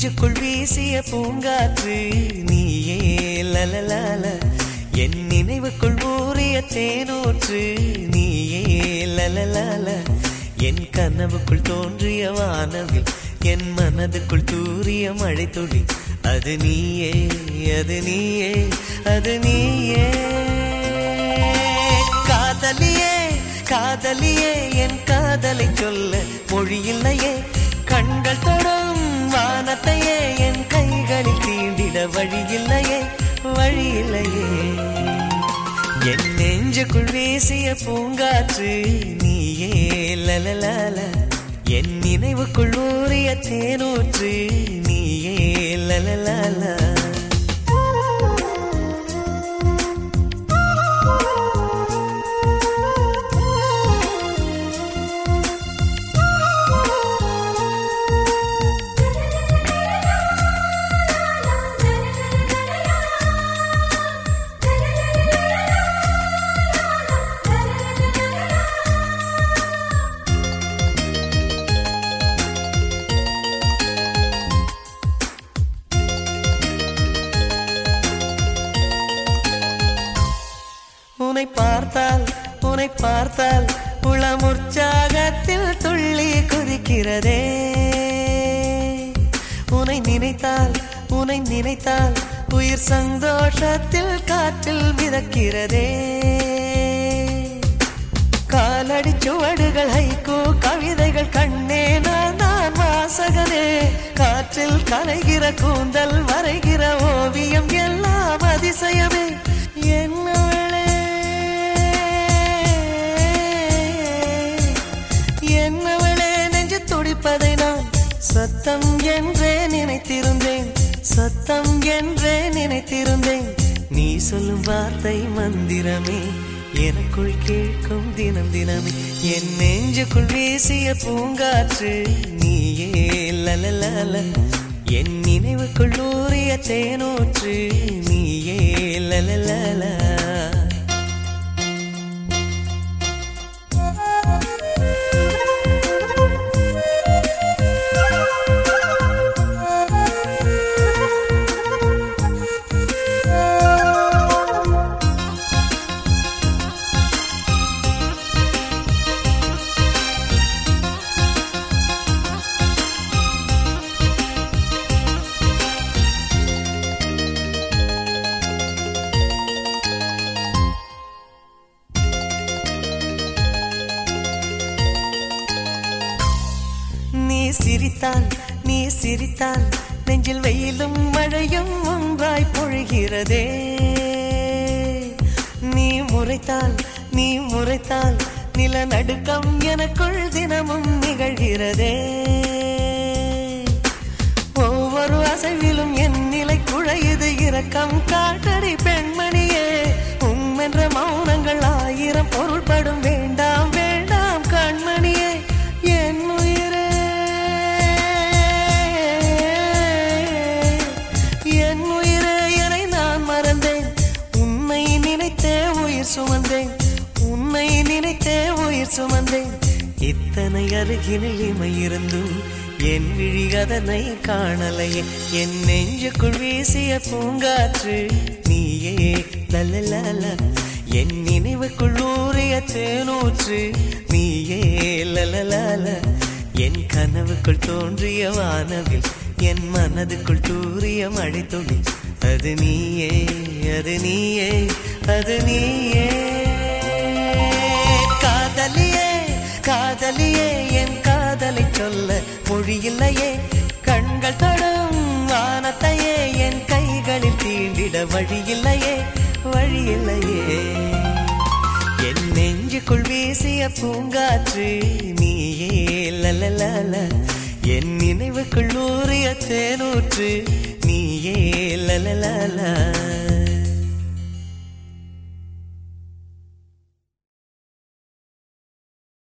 நெஞ்சுக்குள் வீசிய பூங்காற்று நீயே லலலால என் நினைவுக்குள் ஊறிய தேனூற்று நீயே லலலால என் கனவுக்குள் தோன்றிய வானவில் என் மனதுக்குள் தூறிய மழை துளி அது நீயே அது நீயே அது நீயே. காதலியே காதலியே என் காதலை சொல்ல தீண்டிட வழி இல்லையே வழி இல்லையே என் நெஞ்சுக்குள் வீசிய பூங்காற்று நீயே லலலால என் நினைவுக்குள் ஊறிய தேனூற்று நீயே லலலாலா உன்னை பார்த்தால் உன்னை பார்த்தால் உளம் உற்சாகத்தில் துள்ளி குதிக்கிறதே. உன்னை நினைத்தால் உன்னை நினைத்தால் உயிர் சந்தோஷத்தில் காற்றில் மிதக்கிறதே. காலடி சுவடுகள் ஐக்கோ கவிதைகள் கண்ணே நான் நான் வாசகனே. காற்றில் கலைகிற கூந்தல் வரைகிற ஓவியம் எல்லாம் அதிசயமே. என்ன சத்தம் என்றே நினைத்திருந்தேன். சத்தம் என்றே நினைத்திருந்தேன். நீ சொல்லும் வார்த்தை மந்திரமே எனக்குள் கேட்கும் தினம் தினமே. என் நெஞ்சுக்குள் வீசிய பூங்காற்று நீயே லலலல. என் நினைவுக்குள் ஊறிய தேனூற்று நீயே லலலால. சிரித்தால் நீ சிரித்தால் நெஞ்சில் வெயிலும் மழையும் ஒன்றாய் பொழுகிறதே. நீ முறைத்தால் நீ முறைத்தால் நில நடுக்கம் எனக்குள் தினமும் நிகழ்கிறதே. ஒவ்வொரு அசைவிலும் என் நிலை குழையுது இரக்கம் சுமந்தேன். உன்னை நினைத்தே உயிர் சுமந்தேன். இத்தனை அருகினில் இமை இருந்தும் என் விழி அதனை காணலையே. என் நெஞ்சுக்குள் வீசிய பூங்காற்று நீயே. லலலல என் நினைவுக்குள் ஊறிய தேனூற்று நீயே. லலலல என் கனவுக்குள் தோன்றிய வானவில் என் மனதுக்குள் தூரிய மழை துளி அது நீயே அது நீயே. அது நீயே. காதலியே காதலியே என் காதலை சொல்ல மொழியில்லையே. கண்கள் தொடும் வானத்தையே என் கைகளில் தீண்டிட வழியில்லையே. வழியில்லையே. என் நெஞ்சுக்குள் வீசிய பூங்காற்று நீயே. லலலால என் நினைவுக்குள் ஊறிய தேனூற்று நீயே. லலலலா